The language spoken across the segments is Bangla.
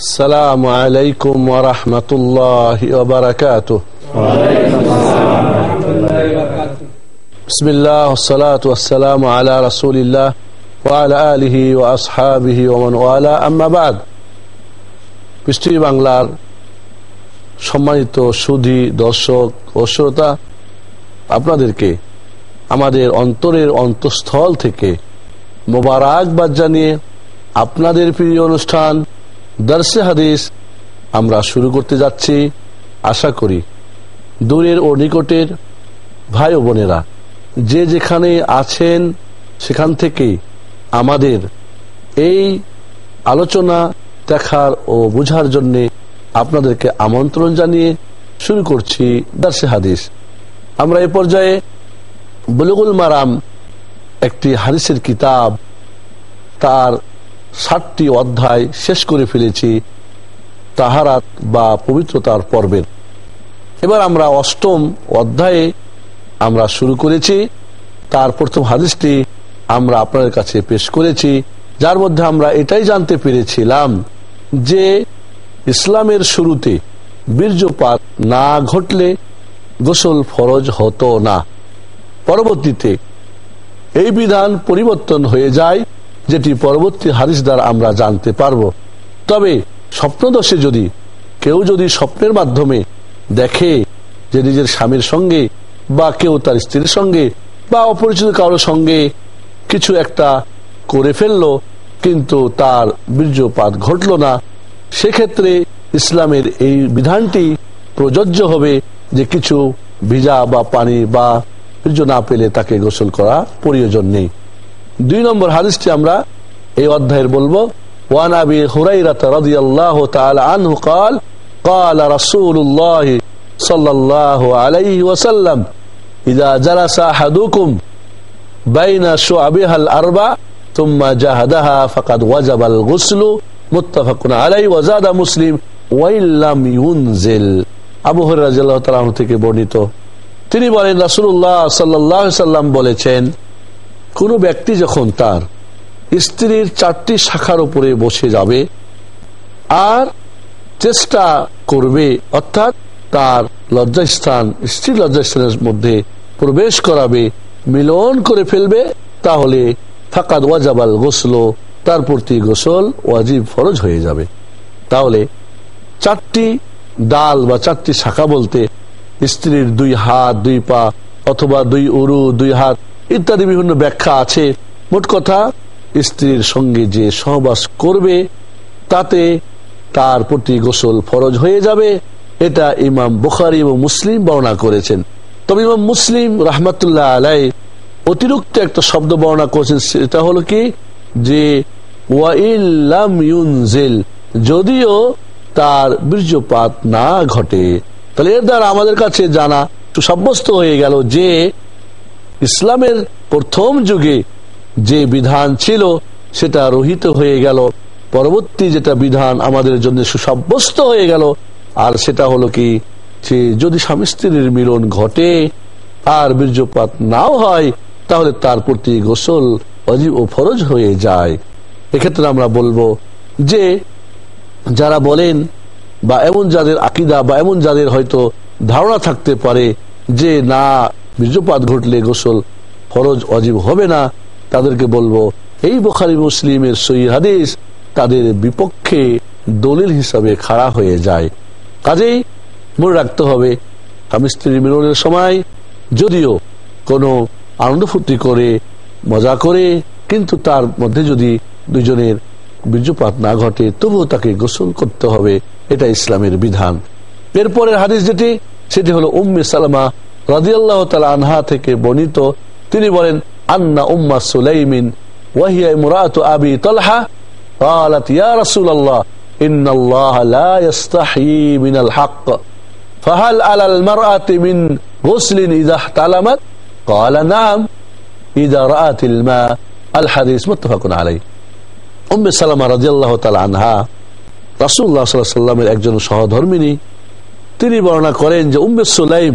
السلام عليكم ورحمة الله وبركاته بسم الله والصلاة والسلام على رسول الله وعلى آله وأصحابه ومن والاه أما بعد পৃষ্টি বাংলার সম্মানিত সুধী দর্শক ও শ্রোতা আপনাদেরকে আমাদের অন্তরের অন্তঃস্থল থেকে মোবারকবাদ জানিয়ে আপনাদের প্রিয় অনুষ্ঠান দর্শে হাদিস, আমরা শুরু করতে যাচ্ছি। আশা করি দূরের ও নিকটের ভাই বোনেরা, যে যেখানে আছেন, সেখান থেকে আমাদের এই আলোচনা দেখার ও বুঝার জন্য আপনাদেরকে আমন্ত্রণ জানিয়ে শুরু করছি দার্সে হাদিস। আমরা এ পর্যায়ে বুলুগুল মারাম একটি হাদিসের কিতাব, তার ষাটটি অধ্যায় শেষ করে ফেলেছি তাহারাত বা পবিত্রতার পর্বের। এবার আমরা অষ্টম অধ্যায়ে আমরা শুরু করেছি। তার প্রথম হাদিসটি আমরা আপনাদের কাছে পেশ করেছি। যার মধ্যে আমরা এটাই জানতে পেরেছিলাম যে ইসলামের শুরুতে বীর্যপাত না ঘটলে গোসল ফরজ হতো না। পরবর্তীতে এই বিধান পরিবর্তন হয়ে যায়। যেটি পরবর্তী হাদিস দ্বারা আমরা জানতে পারব। তবে স্বপ্নদশে যদি, কেউ যদি স্বপ্নের মাধ্যমে দেখে যে নিজের স্বামীর সঙ্গে বা কেউ তার স্ত্রীর সঙ্গে বা অপরিচিত কারোর সঙ্গে কিছু একটা করে ফেলল, কিন্তু তার বীর্যপাত ঘটল না, সেক্ষেত্রে ইসলামের এই বিধানটি প্রযোজ্য হবে যে কিছু ভিজা বা পানি বা বীর্য না পেলে তাকে গোসল করা প্রয়োজন নেই। দুই নম্বর হাদিসটি আমরা এই অধ্যায়ের বলবো ওয়ান আবি হুরাইরাত রাদিয়াল্লাহু তাআলা আনহু قال قال رسول الله صلى الله عليه وسلم اذا جلس احدكم بين شعبها الاربع ثم جهدها فقد وجب الغسل متفق عليه وزاد مسلم وان لم ينزل আবু হুরায়রা রাদিয়াল্লাহু তাআলা থেকে বর্ণিত তিনি বলেন রাসূলুল্লাহ সাল্লাল্লাহু আলাইহি সাল্লাম বলেছেন কোনো ব্যক্তি যখন তার স্ত্রীর চারটি শাখার উপরে বসে যাবে আর চেষ্টা করবে, অর্থাৎ তার লজ্জাস্থান, স্ত্রীর লজ্জাস্থানের মধ্যে প্রবেশ করাবে, মিলন করে ফেলবে, তাহলে ফাকাদ ওয়াজাবাল গোসল, তার প্রতি গোসল ওয়াজিব ফরজ হয়ে যাবে। তাহলে চারটি ডাল বা চারটি শাখা বলতে স্ত্রীর দুই হাত, দুই পা অথবা দুই উরু, দুই হাত ইত্যাদি বিভিন্ন ব্যাখ্যা আছে। মোট কথা, স্ত্রীর সঙ্গে যে সহবাস করবে, তাতে তার প্রতি গোসল ফরজ হয়ে যাবে। এটা ইমাম বুখারি এবং মুসলিম বর্ণনা করেছেন। তবে ইমাম মুসলিম রহমতুল্লাহ আলাই অতিরিক্ত একটা শব্দ বর্ণনা করেছেন, সেটা হলো কি? যে যদিও তার বীর্যপাত না ঘটে। তাহলে এর দ্বারা আমাদের কাছে জানা সাব্যস্ত হয়ে গেল যে ইসলামের প্রথম যুগে যে বিধান ছিল, সেটা রহিত হয়ে গেল। পরবর্তী যেটা বিধান আমাদের জন্য সুসাব্যস্ত হয়ে গেল, আর সেটা হলো কি, যে যদি স্বামী স্ত্রীর মিলন ঘটে, আর বীর্যপাত নাও হয়, তাহলে তার প্রতি গোসল অজীব ও ফরজ হয়ে যায়। এক্ষেত্রে আমরা বলব যে, যারা বলেন, বা এমন যাদের আকিদা, বা এমন যাদের হয়তো ধারণা থাকতে পারে যে, না বীর্যপাত ঘটলে গোসল ফরজ অজীব হবে না। তাদেরকে বলব, এই বোখারি মুসলিমের সই হাদিস তাদের বিপক্ষে দলিল হিসাবে খাড়া হয়ে যায়। কাজেই মনে রাখতে হবে স্বামী স্ত্রী মিলনের সময় যদিও কোনো আনন্দ ফুর্তি করে, মজা করে, কিন্তু তার মধ্যে যদি দুজনের বীর্যপাত না ঘটে, তবুও তাকে গোসল করতে হবে। এটা ইসলামের বিধান। এরপরের হাদিস যেটি, সেটি হলো উম্মে সালামা রাজিয়াল্লাহ তালা আনহা থেকে বর্ণিত তিনি বলেন আন্না উম্মা সুলাইমিন ওয়াহিয়া মুরাত আবি তলহা قالت يا رسول الله إن الله لا يستحيي من الحق فهل على المرأة من غسل إذا احتلمت قال نعم إذا رأت الماء الحديث متفق عليه উম্মে সালামা রাজিয়াল্লাহ তালা আনহা রাসুল্লাহ সাল্লামের একজন সহধর্মিনী তিনি বর্ণনা করেন যে উম্মে সুলাইম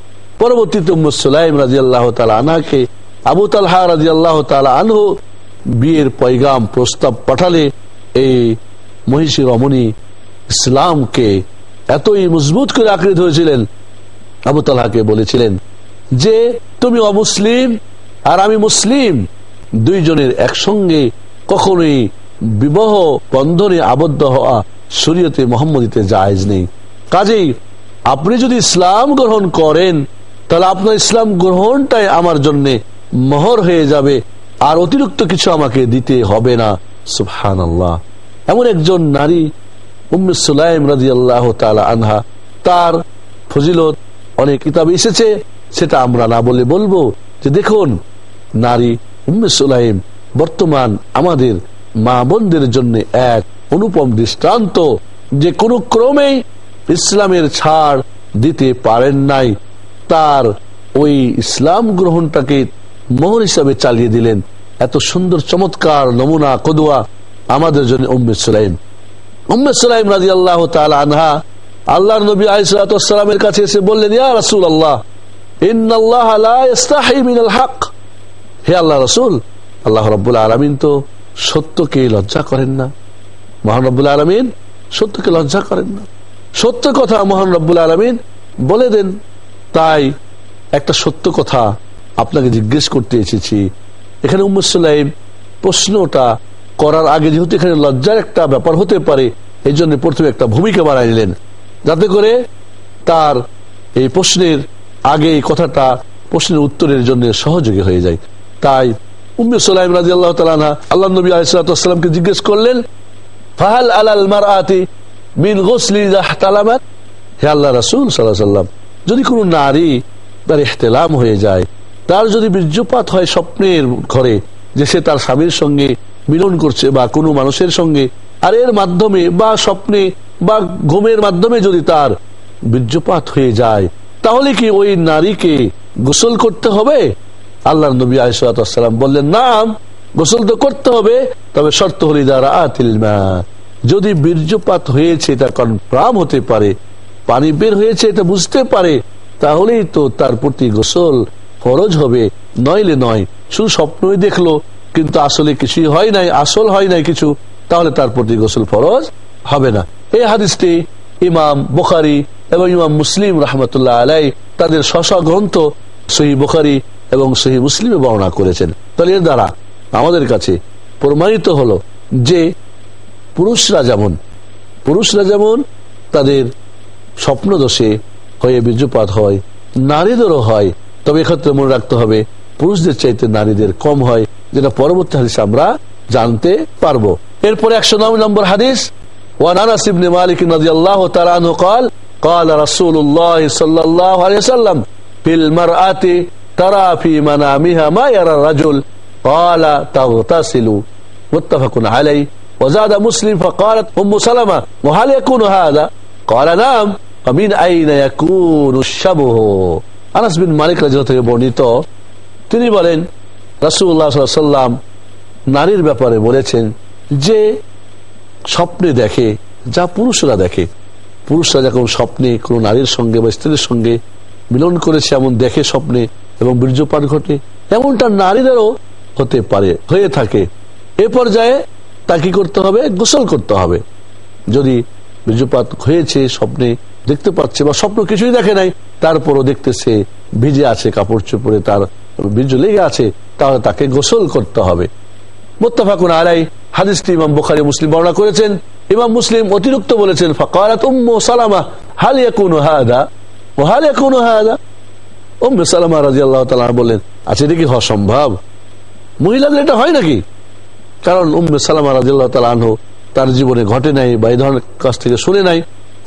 পরবর্তীতে উম্মে সুলাইম রাজি আল্লাহ আনাকে আবু তালহা রাজি আল্লাহ তালা আনহু বিয়ের পয়গাম প্রস্তাব পাঠালে এই মহিষী রমণী ইসলামকে এতই মজবুত করে আকৃত হয়েছিলেন আবু তালাহাকে বলেছিলেন যে, তুমি অমুসলিম আর আমি মুসলিম, দুইজনের একসঙ্গে কখনোই বিবাহ বন্ধনে আবদ্ধ হওয়া শরীয়তে মোহাম্মদীতে জায়জ নেই। কাজেই আপনি যদি ইসলাম গ্রহণ করেন তাহলে আপনার ইসলাম গ্রহণটাই আমার জন্য মহর হয়ে যাবে, আর অতিরিক্ত কিছু আমাকে দিতে হবে না। আল্লাহ এমন একজন নারী, উম্মে রাজি আল্লাহ আনহা, তার ফজিলত অনেক কিতাব এসেছে, সেটা আমরা না বলে বলব। যে দেখুন, নারী, উম্মে বর্তমান আমাদের মা বোনদের জন্য এক অনুপম দৃষ্টান্ত, যে কোনো ক্রমেই ইসলামের ছাড় দিতে পারেন নাই। তার ওই ইসলাম গ্রহণটাকে মোহর হিসাবে চালিয়ে দিলেন। এত সুন্দর, চমৎকার নমুনা, কদুয়া আমাদের জন্য উম্মে সুলাইম। উম্মে সুলাইম রাজি আল্লাহ আনহা আল্লাহ নবী আলাইসালামের কাছে এসে বললেন, ইয়া রাসুল, আল্লাহ সত্য কথা মহান রব্বুল আলমিন বলে দেন। তাই একটা সত্য কথা আপনাকে জিজ্ঞেস করতে এসেছি। এখানে উম্মুসাল্লাইম প্রশ্নটা করার আগে যেহেতু এখানে লজ্জার একটা ব্যাপার হতে পারে, এই জন্য প্রথমে একটা ভূমিকা বানাই নিলেন। যাতে করে তার এই প্রশ্নের আগে এই কথাটা প্রশ্নের উত্তরের জন্য সহযোগী হয়ে যায়। তাই উম্মে সালাইম রাজি আল্লাহ তালা আল্লাহ নবী আলাইসালামকে জিজ্ঞেস করলেন, ফাহাল আলাল মার আতি মিন গোসলি হে আল্লাহ রাসুল সাল্লাহ যদি কোনো নারী তার ইহতেলাম হয়ে যায়, তার যদি বীর্যপাত হয় স্বপ্নের ঘরে, যে সে তার স্বামীর সঙ্গে মিলন করছে বা কোনো মানুষের সঙ্গে, আর এর মাধ্যমে বা স্বপ্নে বা ঘুমের মাধ্যমে যদি তার বীর্যপাত হয়ে যায়, তাহলে কি ওই নারীকে গোসল করতে হবে? আল্লাহ নবী আসালাম বললেন, নাম, গোসল তো করতে হবে, তবে শর্ত হলি দ্বারা আতিলমা যদি বীর্যপাত হয়েছে এটা কনফার্ম হতে পারে পানি বের হয়েছে, এটা বুঝতে পারে। তাহলেই তো তার প্রতি গোসল ফরজ হবে। নইলে নয় শুধু স্বপ্নই দেখল, কিন্তু আসলে কিছুই হয় নাই, আসল হয় নাই কিছু, তাহলে তার প্রতি গোসল ফরজ হবে না। এই হাদিসটি ইমাম বুখারি এবং ইমাম মুসলিম রহমতুল্লাহ আলাই তাদের শশ গ্রন্থ সহি বুখারি এবং সহি মুসলিমে বর্ণনা করেছেন। তাহলে এর দ্বারা আমাদের কাছে প্রমাণিত হলো যে পুরুষরা যেমন পুরুষরা যেমন তাদের স্বপ্ন দোষে হয়ে বীর্যপাত হয় নারীদেরও হয় তবে এক্ষেত্রে মনে রাখতে হবে পুরুষদের চাইতে নারীদের কম হয় যেটা পরবর্তী হাদিস আমরা জানতে পারবো এরপরে একশো নয় নম্বর হাদিস وعن انس بن مالك رضي الله تعالى عنه قال قال رسول الله صلى الله عليه وسلم في المرأة ترى في منامها ما يرى الرجل قال تغتسل متفق عليه وزاد مسلم فقالت ام سلمة وهل يكون هذا قال نعم ومن اين يكون الشبه আনাস বিন মালিক রাজিয়া থেকে বর্ণিত তিনি বলেন রাসুল্লাহ সাল্লাম নারীর ব্যাপারে বলেছেন যে স্বপ্নে দেখে যা পুরুষরা দেখে পুরুষরা যখন স্বপ্নে কোনো নারীর সঙ্গে বা স্ত্রীর সঙ্গে মিলন করেছে এমন দেখে স্বপ্নে এবং বীর্যপাত ঘটে এমনটা নারীদেরও হতে পারে হয়ে থাকে এ পর্যায়ে তা কি করতে হবে গোসল করতে হবে যদি বীর্যপাত হয়েছে, স্বপ্নে দেখতে পাচ্ছে বা স্বপ্ন কিছুই দেখে নাই, তারপরও দেখতেছে, ভিজে আছে কাপড় চোপড়ে, তার বীর্য লেগে আছে, তাহলে তাকে গোসল করতে হবে। মোত্তাফাকুন আলাই হাদিসটি ইমাম বুখারি মুসলিম বর্ণনা করেছেন। ইমাম মুসলিম অতিরিক্ত বলেছেন সালামা বললেন আচ্ছা এটা কি সম্ভব? মহিলাদের এটা হয় নাকি? কারণ উম্মে সালামা তাআলা আনহু তার জীবনে ঘটে নাই বা এই ধরনের কাছ থেকে শুনে নাই।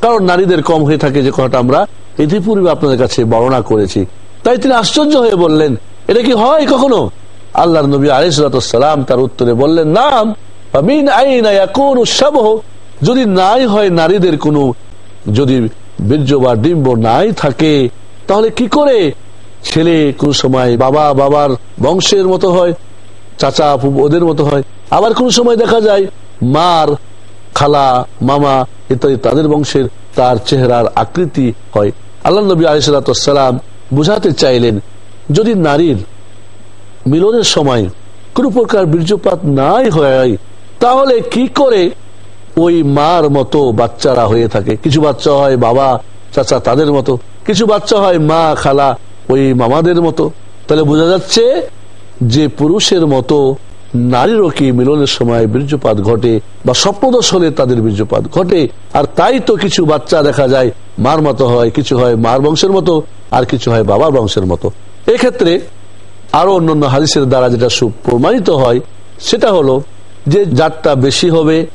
কারণ নারীদের কম হয়ে থাকে যে কথাটা আমরা ইতিপূর্বে আপনাদের কাছে বর্ণনা করেছি। তাই তিনি আশ্চর্য হয়ে বললেন, এটা কি হয় কখনো? আল্লাহ নবী আলিসালাম তার উত্তরে বললেন, নাম যদি নাই হয় নারীদের কোনো, যদি বীর্য বা ডিম্ব নাই থাকে, তাহলে কি করে? ছেলে কোন সময় বাবা, বাবার বংশের মতো হয়, চাচা ওদের মতো হয়। আবার কোন সময় দেখা যায় মার, খালা, মামা ইত্যাদি তাদের বংশের তার চেহারার আকৃতি হয়। আল্লাহ নবী আলিসাল্লাম বুঝাতে চাইলেন, যদি নারীর মিলনের সময় কোন প্রকার বীর্যপাত নাই হয়, তাহলে কি করে ওই মার মতো বাচ্চারা হয়ে থাকে? কিছু বাচ্চা হয় বাবা, চাচা তাদের মতো, কিছু বাচ্চা হয় মা, খালা, ওই মামাদের মতো। তাহলে বোঝা যাচ্ছে যে পুরুষের মতো নারীরও কি মিলনের সময় বীর্যপাত ঘটে বা স্বপ্নদোষ হলে তাদের বীর্যপাত ঘটে? আর তাই তো কিছু বাচ্চা দেখা যায়, মার মতো হয়, কিছু হয় মার বংশের মতো, আর কিছু হয় বাবার বংশের মতো। এক্ষেত্রে আরও অন্যান্য হাদিসের দ্বারা যেটা সুপ্রমাণিত হয়, সেটা হলো যে যারটা বেশি হবে,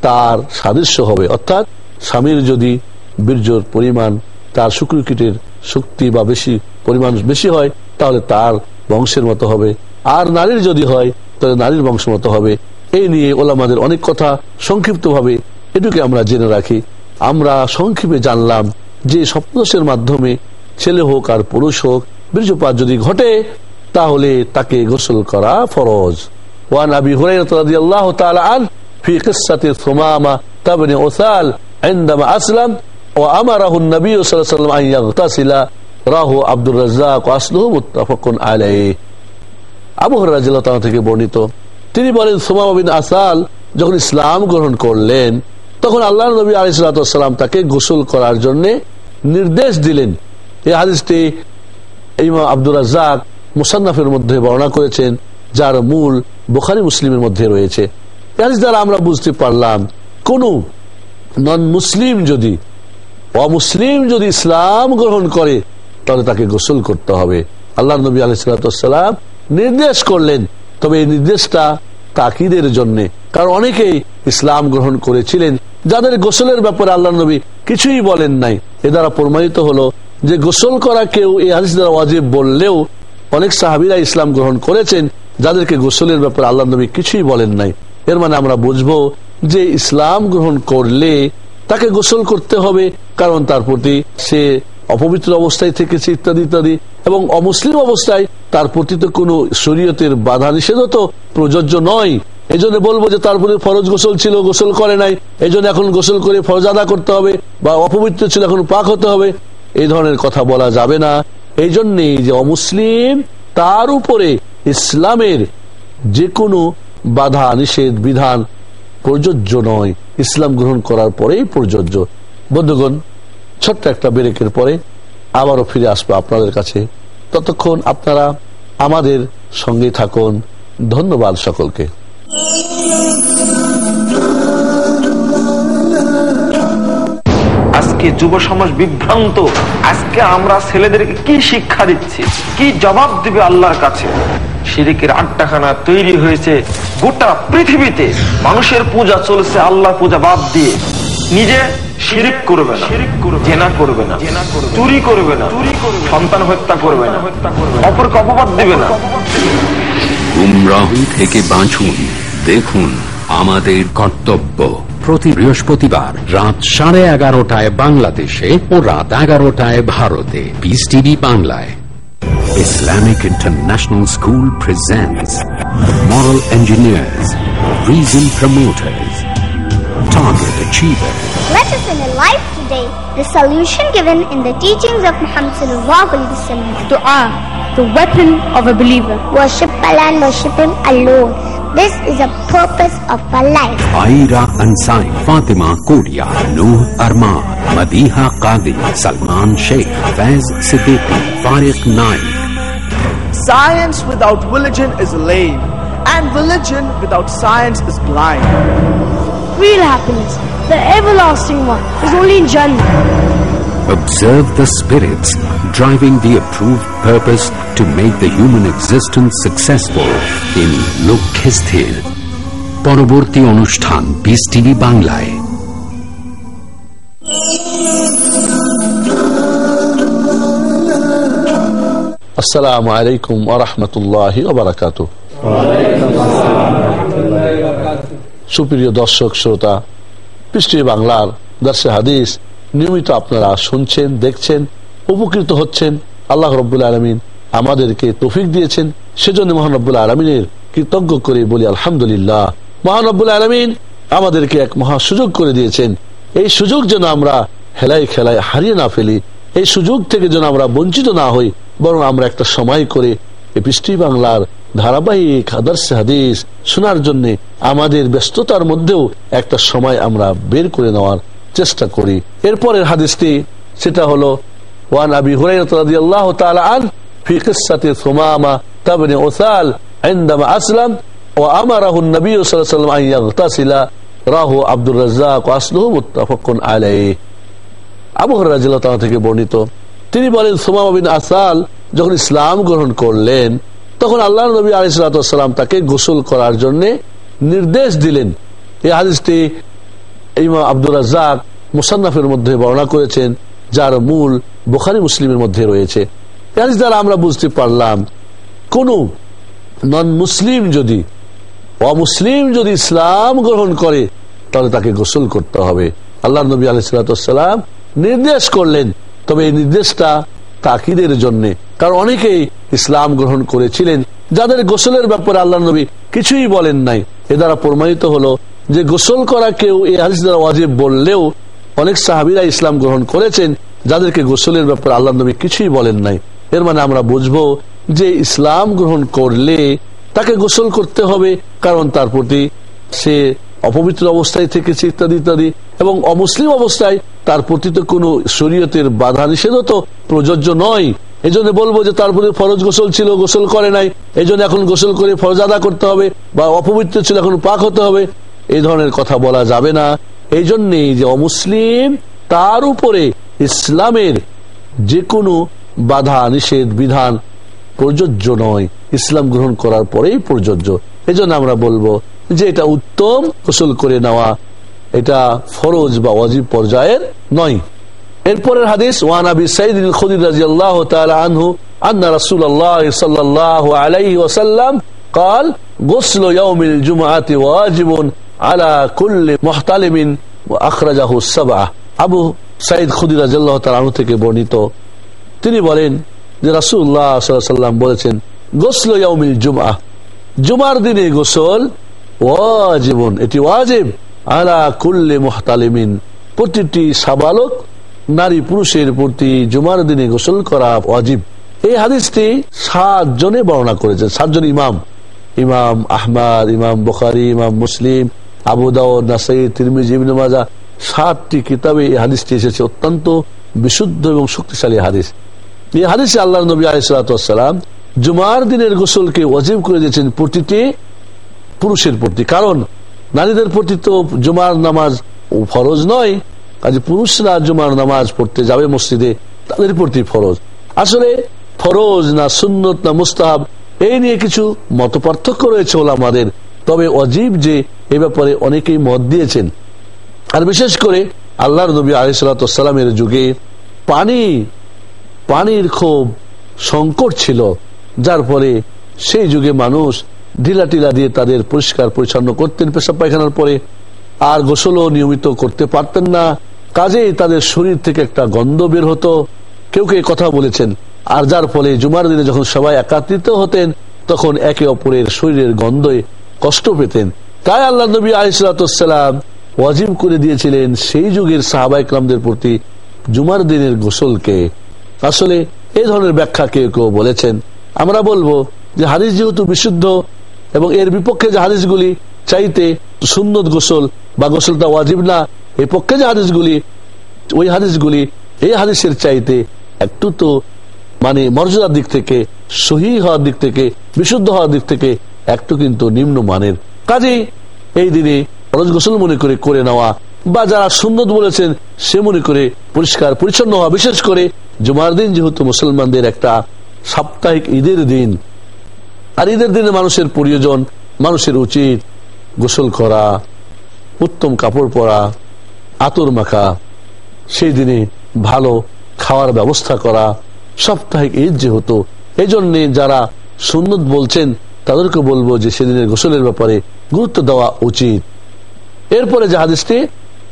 তার সাদৃশ্য হবে। অর্থাৎ স্বামীর যদি বীর্যর পরিমাণ, তার শুক্রকীটের শক্তি বা বেশি, পরিমাণ বেশি হয়, তাহলে তার বংশের মতো হবে। আর নারীর যদি হয় তাহলে নারীর বংশ মতো হবে এই নিয়ে ওলামাদের অনেক কথা সংক্ষিপ্ত ভাবে এটুকে আমরা জেনে রাখি আমরা সংক্ষেপে জানলাম যে স্বপ্নসের মাধ্যমে ছেলে হোক আর পুরুষ হোক বীর্যপাত যদি ঘটে তাহলে তাকে গোসল করা ফরজ ওয়ান আবি হুরাইরাদিয়াল্লাহু তাআলা আন في قصة ثمامة تبن أثال عندما أسلم وأمره النبي صلى الله عليه وسلم أن يغتسل রাহু আব্দুর রাজ্জাক আসলু মুত্তাফাকুন আলাইহি আবু হুরায়রা থেকে বর্ণিত। তিনি বলেন, সুমামা বিন আসাল যখন ইসলাম গ্রহণ করলেন, তখন আল্লাহ নবী আলাইসালাম তাকে গোসল করার জন্য নির্দেশ দিলেন। এই হাদিসটি ইমাম আব্দুর রাজ্জাক মুসান্নাফের মধ্যে বর্ণনা করেছেন, যার মূল বোখারি মুসলিমের মধ্যে রয়েছে। হাদিস দ্বারা আমরা বুঝতে পারলাম, কোন নন মুসলিম যদি, অমুসলিম যদি ইসলাম গ্রহণ করে, তাহলে তাকে গোসল করতে হবে। আল্লাহ নবী আলাইসালাম নির্দেশ করলেন। তবে এই নির্দেশটা তাকিদের জন্য। কারণ অনেকেই ইসলাম গ্রহণ করেছিলেন, যাদের গোসলের ব্যাপারে আল্লাহ নবী কিছুই বলেন নাই। এ দ্বারা প্রমাণিত হলো যে গোসল করা কেউ এই হাদিস দ্বারা ওয়াজিব বললেও অনেক সাহাবিরা ইসলাম গ্রহণ করেছেন, যাদেরকে গোসলের ব্যাপারে আল্লাহ নবী কিছুই বলেন নাই। এর মানে আমরা বুঝব যে ইসলাম গ্রহণ করলে তাকে গোসল করতে হবে, কারণ তার প্রতি সে অপবিত্র অবস্থায় থেকেছে ইত্যাদি ইত্যাদি। এবং অমুসলিম অবস্থায় তার প্রতি তো কোন শরীয়তের বাধা নিষেধ তো প্রযোজ্য নয়। এই জন্য বলব যে তার প্রতি ফরজ গোসল ছিল, গোসল করে নাই। এই জন্য এখন গোসল করে ফরজ আদা করতে হবে বা অপবিত্র ছিল, এখন পাক হতে হবে। এই ধরনের কথা বলা যাবে না। এই জন্যেই যে অমুসলিম তার উপরে ইসলামের যে কোনো বাধা, নিষেধ, বিধান প্রযোজ্য নয়। ইসলাম গ্রহণ করার পরেই প্রযোজ্য। বন্ধুগণ ছোট্ট একটা ব্রেকের পরে আবারও ফিরে আসব আপনাদের কাছে। ততক্ষণ আপনারা আমাদের সঙ্গে থাকুন। ধন্যবাদ সকলকে। আজকে যুব সমাজ বিভ্রান্ত। আজকে আমরা ছেলেদেরকে কি শিক্ষা দিচ্ছি? কি জবাব দিবে আল্লাহর কাছে? সিরিকের আড্ডাখানা তৈরি হয়েছে গোটা পৃথিবীতে। মানুষের পূজা চলছে আল্লাহ পূজা বাদ দিয়ে। নিজে শিরিক করবে না জেনা করবে না চুরি করবে না সন্তান হত্যা করবে না অপরকে অপবাদ দিবে না। গুমরাহু থেকে বাঁচুন দেখুন আমাদের কর্তব্য। প্রতি বৃহস্পতিবার রাত সাড়ে এগারোটায় বাংলাদেশে ও রাত এগারোটায় ভারতে। পিস টিভি বাংলায়। Islamic International School presents Moral Engineers, Reason Promoters, Target Achievers. Lesson in life today. The solution given in the teachings of Muhammad sallallahu alaihi wasallam. Dua, the weapon of a believer. Worship Allah and worship Him alone. This is the purpose of our life. Aira Ansai, Fatima Kodia, Noor Arman, Madiha Qadi, Salman Sheikh, Faiz Siddiqui, Tariq Naik. Science without religion is lame, and religion without science is blind. Real happiness, the everlasting one, is only in Jannah. Observe the spirits driving the approved purpose to make the human existence successful in Lokhisthir. পরবর্তী অনুষ্ঠান পিস টিভি বাংলায় আসসালামু আলাইকুম আরহামতুল্লাহ ওবরাকাত সুপ্রিয় দর্শক শ্রোতা পৃষ্টি বাংলার দর্শে হাদিস নিয়মিত আপনারা শুনছেন, দেখছেন, উপকৃত হচ্ছেন। আল্লাহ রব্বুল আলমিন আমাদেরকে তৌফিক দিয়েছেন। সেজন্য মহানব্বুল আলমিনের কৃতজ্ঞ করে বলি আলহামদুলিল্লাহ। মহানব্বুল আলমিন আমাদেরকে এক মহা সুযোগ করে দিয়েছেন। এই সুযোগ যেন আমরা হেলাই খেলায় হারিয়ে না ফেলি, এই সুযোগ থেকে যেন আমরা বঞ্চিত না হই, বরং আমরা একটা সময় করে এই পৃষ্টি বাংলার ধারাবাহিক আদর্শ হাদিস শোনার জন্য আমাদের ব্যস্ততার মধ্যেও একটা সময় আমরা বের করে নেওয়ার চেষ্টা করি এরপরের হাদিসটি সেটা হলো ওয়ান আবি হুরাইরাহ রাদিয়াল্লাহু তাআলা আন في قصة ثمامة تبن أثال عندما أسلم وأمره النبي صلى الله عليه وسلم أن يغتسل راه عبد الرزاق وأصله متفق عليه আবু হরাজিল্লাহ থেকে বর্ণিত তিনি বলেন সোমামা বিন আসাল যখন ইসলাম গ্রহণ করলেন তখন আল্লাহ নবী আলিসাল্লাম তাকে গোসল করার জন্য নির্দেশ দিলেন। এই হাদিসটি ইমা আব্দুল রাজাক মুসান্নাফের মধ্যে বর্ণনা করেছেন, যার মূল বোখারি মুসলিমের মধ্যে রয়েছে। হাদিস দ্বারা আমরা বুঝতে পারলাম, কোন নন মুসলিম যদি, অমুসলিম যদি ইসলাম গ্রহণ করে, তাহলে তাকে গোসল করতে হবে। আল্লাহ নবী আলাইসালাম নির্দেশ করলেন, তবে এই নির্দেশটা তাকিদের জন্য। কারণ অনেকেই ইসলাম গ্রহণ করেছিলেন, যাদের গোসলের ব্যাপারে আল্লাহ নবী কিছুই বলেন নাই। এ দ্বারা প্রমাণিত হলো যে গোসল করা কেউ এই হাদিস দ্বারা ওয়াজিব বললেও অনেক সাহাবিরা ইসলাম গ্রহণ করেছেন, যাদেরকে গোসলের ব্যাপারে আল্লাহ নবী কিছুই বলেন নাই। এর মানে আমরা বুঝব যে ইসলাম গ্রহণ করলে তাকে গোসল করতে হবে, কারণ তার প্রতি সে অপবিত্র অবস্থায় থেকেছে ইত্যাদি ইত্যাদি, এবং অমুসলিম অবস্থায় তার প্রতি তো কোনো শরীয়তের বাধা নিষেধও তো প্রযোজ্য নয়। এই জন্য বলব যে তার প্রতি ফরজ গোসল ছিল, গোসল করে নাই। এই এখন গোসল করে ফরজ আদা করতে হবে বা অপবিত্র ছিল, এখন পাক হতে হবে। এই ধরনের কথা বলা যাবে না। এই জন্যেই যে অমুসলিম তার উপরে ইসলামের যে কোনো বাধা, নিষেধ, বিধান প্রযোজ্য নয়। ইসলাম গ্রহণ করার পরেই প্রযোজ্য। এজন্য আমরা বলব যে এটা উত্তম গোসল করে নেওয়া এটা ফরজ বা অজীব পর্যায়ের নয় এরপরের হাদিস ওয়ান আবি সাইদ খুদির রাদিয়াল্লাহু তাআলা আনহু আন্না রাসূলুল্লাহ সাল্লাল্লাহু আলাইহি ওয়াসাল্লাম قال غسل يوم الجمعة واجب على كل محتلم واخرجه السبعة আবু সাইদ খুদির রাদিয়াল্লাহু তাআলা আনহু থেকে বর্ণিত তিনি বলেন যে রাসূলুল্লাহ সাল্লাল্লাহু আলাইহি ওয়াসাল্লাম বলেছেন গোসল ইয়াউমিল জুমআ জুমার দিনে গোসল এটি ওয়াজিব। আলা মুহতালিমিন, প্রতিটি সাবালক নারী পুরুষের প্রতি জুমার দিনে গোসল করা ওয়াজিব। এই হাদিসটি বর্ণনা করেছেন সাতজন ইমাম। ইমাম আহমাদ, ইমাম বুখারি, ইমাম মুসলিম, আবু নাসাই মাজা সাতটি কিতাবে এই হাদিসটি এসেছে, অত্যন্ত বিশুদ্ধ এবং শক্তিশালী হাদিস। এই হাদিসে আল্লাহ নবী আলাইসালাম জুমার দিনের গোসলকে ওয়াজিব করে দিয়েছেন প্রতিটি পুরুষের প্রতি। কারণ নারীদের প্রতি তো জুমার নামাজ ফরজ নয়, কাজে পুরুষরা জুমার নামাজ পড়তে যাবে মসজিদে, তাদের প্রতি ফরজ। আসলে ফরজ না সুন্নত না মুস্তাহাব, এই নিয়ে কিছু মত পার্থক্য রয়েছে আমাদের তবে অজীব যে এ ব্যাপারে অনেকেই মত দিয়েছেন। আর বিশেষ করে আল্লাহর নবী আলিসাল্লামের যুগে পানি, পানির খুব সংকট ছিল, যার ফলে সেই যুগে মানুষ ঢিলা টিলা দিয়ে তাদের পরিষ্কার পরিচ্ছন্ন করতেন পেশাব পায়খানার পরে। আর গোসলও নিয়মিত করতে পারতেন না। কাজেই তাদের শরীর থেকে একটা গন্ধ বের হতো। কেউ কেউ কথা বলেছেন, আর যার ফলে জুমার দিনে যখন সবাই একাত্রিত হতেন, তখন একে অপরের শরীরের গন্ধে কষ্ট পেতেন। তাই আল্লাহ নবী আলিসাল্লাম ওয়াজিব করে দিয়েছিলেন সেই যুগের সাহাবা ইকলামদের প্রতি জুমার দিনের গোসলকে। আসলে এই ধরনের ব্যাখ্যা কেউ কেউ বলেছেন। আমরা বলব যে হাদিস যেহেতু বিশুদ্ধ এবং এর বিপক্ষে যে হাদিসগুলি চাইতে সুন্নত গোসল বা গোসলটা ওয়াজিব না এই পক্ষে যে হাদিসগুলি, ওই হাদিসগুলি, এই হাদিসের চাইতে একটু তো মানে মর্যাদার দিক থেকে, সহি হওয়ার দিক থেকে, বিশুদ্ধ হওয়ার দিক থেকে একটু কিন্তু নিম্ন মানের। কাজেই এই দিনে ফরজ গোসল মনে করে করে নেওয়া বা যারা সুন্নত বলেছেন, সে মনে করে পরিষ্কার, পরিচ্ছন্ন হওয়া। বিশেষ করে জুমার দিন যেহেতু মুসলমানদের একটা সাপ্তাহিক ঈদের দিন আর ঈদের দিনে মানুষের প্রয়োজন মানুষের উচিত গোসল করা উত্তম কাপড় পরা আতর মাখা সেই দিনে ভালো খাওয়ার ব্যবস্থা করা সাপ্তাহিক ঈদ যেহেতু এই জন্যে যারা সুন্নত বলছেন তাদেরকে বলবো যে সেদিনের গোসলের ব্যাপারে গুরুত্ব দেওয়া উচিত এরপরে যে হাদিসটি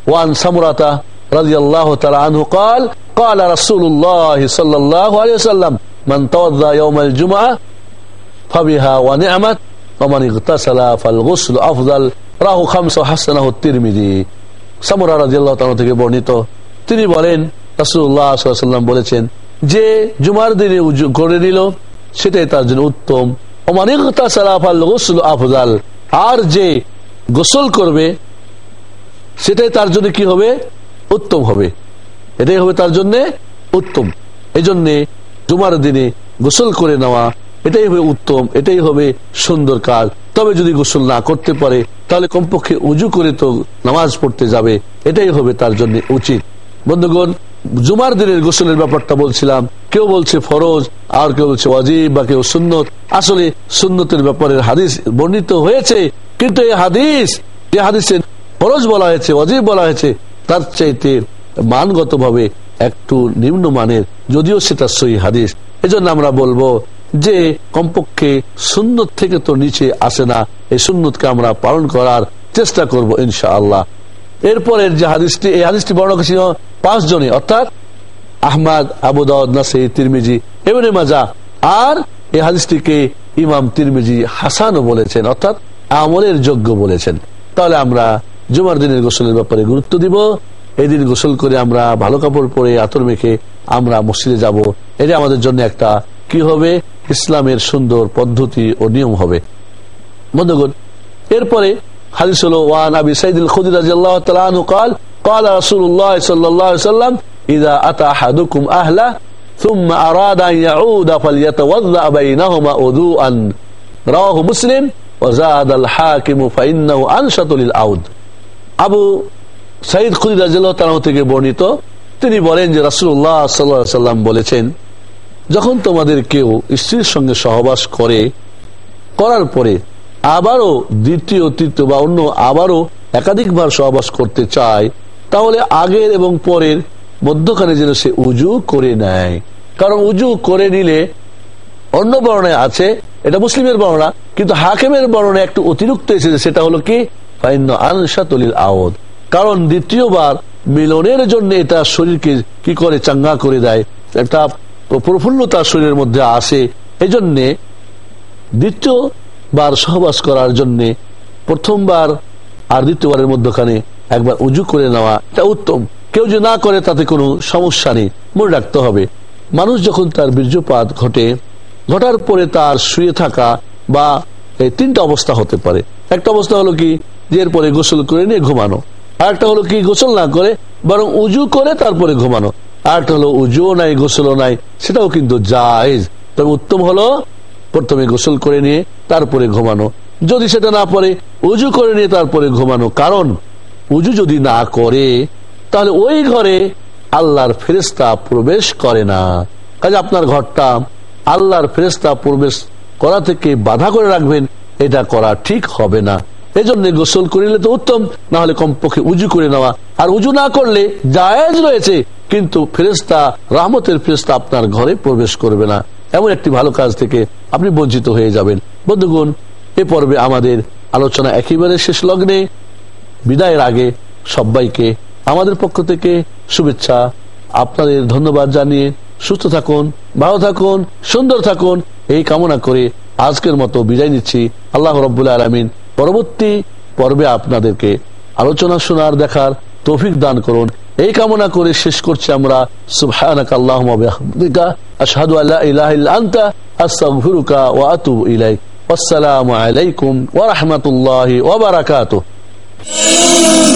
ওয়ান সামুরাতা رضي الله تعالى عنه قال قال رسول الله صلى الله عليه وسلم من توضى يوم الجمعة فبها ونعمت ومن اغتسل فالغسل أفضل রাহু খামস হাসানাহ তিরমিদি সামুরা রাজিয়াল্লাহ তাআলা থেকে বর্ণিত তিনি বলেন রাসূলুল্লাহ সাল্লাল্লাহু আলাইহি ওয়াসাল্লাম বলেছেন যে জুমার দিনে উজু করে নিল সেটাই তার জন্য উত্তম ওমান ইগতাসালা ফাল গুসল আফজাল আর যে গোসল করবে সেটাই তার জন্য কি হবে উত্তম হবে এটাই হবে তার জন্য উত্তম এই জন্যে জুমার দিনে গোসল করে নেওয়া এটাই হবে উত্তম, এটাই হবে সুন্দর কাজ। তবে যদি গোসল না করতে পারে, তাহলে কমপক্ষে উজু করে তো নামাজ পড়তে যাবে। এটাই হবে তার জন্য উচিত। বন্ধুগণ, জুমার দিনের গোসলের ব্যাপারটা বলছিলাম। কেউ বলছে ফরজ, আর কেউ বলছে অজিব বা কেউ সুন্নত। আসলে সুন্নতের ব্যাপারে হাদিস বর্ণিত হয়েছে, কিন্তু এই হাদিস, যে হাদিসের ফরজ বলা হয়েছে অজিব বলা হয়েছে, তার চাইতে মানগত ভাবে একটু নিম্ন মানের যদিও সেটা সই হাদিস। এজন্য আমরা বলব যে কমপক্ষে সুন্নত থেকে তো নিচে আসে না, এই সুন্নতকে আমরা পালন করার চেষ্টা করব ইনশা আল্লাহ এরপরের যে হাদিসটি, এই হাদিসটি বর্ণনা করেছিল পাঁচ জনে, অর্থাৎ আহমাদ, আবু দাউদ নাসি তিরমিজি এমনি মাজা আর এই হাদিসটিকে ইমাম তিরমিজি হাসানও বলেছেন, অর্থাৎ আমলের যোগ্য বলেছেন। তাহলে আমরা জুমার দিনের গোসলের ব্যাপারে গুরুত্ব দিব। এই দিন গোসল করে আমরা ভালো কাপড় পরে আতর মেখে আমরা মসজিদে যাব। এটা আমাদের জন্য একটা কি হবে ইসলামের সুন্দর পদ্ধতি ও নিয়ম হবে বন্ধুগণ এরপরে হাদিস হলো ওয়ান আবি সাইদুল খুদি রাদিয়াল্লাহু তাআলা আনহু قال قال رسول الله صلى الله عليه وسلم اذا اتى احدكم اهله ثم اراد ان يعود فليتوضا بينهما وضوءا رواه مسلم وزاد الحاكم فانه انشط للعود আবু সাইদ খুদি রাদিয়াল্লাহু তাআলা থেকে বর্ণিত তিনি বলেন যে রাসূলুল্লাহ সাল্লাল্লাহু আলাইহি সাল্লাম বলেছেন যখন তোমাদের কেউ স্ত্রীর সঙ্গে সহবাস করে, করার পরে আবারও দ্বিতীয়, তৃতীয় বা অন্য আবারও একাধিকবার সহবাস করতে চায়, তাহলে আগের এবং পরের মধ্যখানে যেন সে উজু করে নেয়। কারণ উজু করে নিলে অন্য বর্ণায় আছে, এটা মুসলিমের বর্ণনা, কিন্তু হাকেমের বর্ণনা একটু অতিরিক্ত এসেছে, সেটা হলো কি? আওদ কারণ দ্বিতীয়বার মিলনের জন্য এটা শরীরকে কি করে চাঙ্গা করে দেয় একটা প্রফুল্লতা শরীরের মধ্যে আসে এই জন্যে দ্বিতীয়বার সহবাস করার জন্য প্রথমবার আর দ্বিতীয়বারের মধ্যখানে একবার উজু করে নেওয়া এটা উত্তম। কেউ যে না করে তাতে কোনো সমস্যা নেই, মনে রাখতে হবে। মানুষ যখন তার বীর্যপাত ঘটে, ঘটার পরে তার শুয়ে থাকা বা এই তিনটা অবস্থা হতে পারে। একটা অবস্থা হলো কি, যে এরপরে গোসল করে নিয়ে ঘুমানো। আর একটা হলো কি, গোসল না করে বরং উজু করে তারপরে ঘুমানো। আর একটা হলো উজুও নাই, গোসলও নাই, সেটাও কিন্তু জায়েজ। তবে উত্তম হলো প্রথমে গোসল করে নিয়ে তারপরে ঘুমানো। যদি সেটা না পরে উজু করে নিয়ে তারপরে ঘুমানো। কারণ উজু যদি না করে, তাহলে ওই ঘরে আল্লাহর ফেরেস্তা প্রবেশ করে না। কাজে আপনার ঘরটা আল্লাহর ফেরেস্তা প্রবেশ করা থেকে বাধা করে রাখবেন, এটা করা ঠিক হবে না। এই জন্য গোসল করিলে তো উত্তম না হলে কমপক্ষে উজু করে নেওয়া। আর উজু না করলে জায়েজ রয়েছে। কিন্তু ফেরেস্তা রাহমতের ফেরেস্তা আপনার ঘরে প্রবেশ করবে না। এমন একটি ভালো কাজ থেকে আপনি বঞ্চিত হয়ে যাবেন। বন্ধুগণ, এ পর্বে আমাদের আলোচনা একেবারে শেষ লগ্নে। বিদায়ের আগে সবাইকে আমাদের পক্ষ থেকে শুভেচ্ছা। আপনাদের ধন্যবাদ জানিয়ে সুস্থ থাকুন, ভালো থাকুন, সুন্দর থাকুন। এই কামনা করে আজকের মতো বিদায় নিচ্ছি। আল্লাহ রব্বুল আলমিন পরবর্তী পর্বে আপনাদেরকে আলোচনা শোনার, দেখার তৌফিক দান করুন। এই কামনা করে শেষ করছি আমরা। সুবহানাক আলাইকুম ওয়া ওয়া বারাকাতুহু।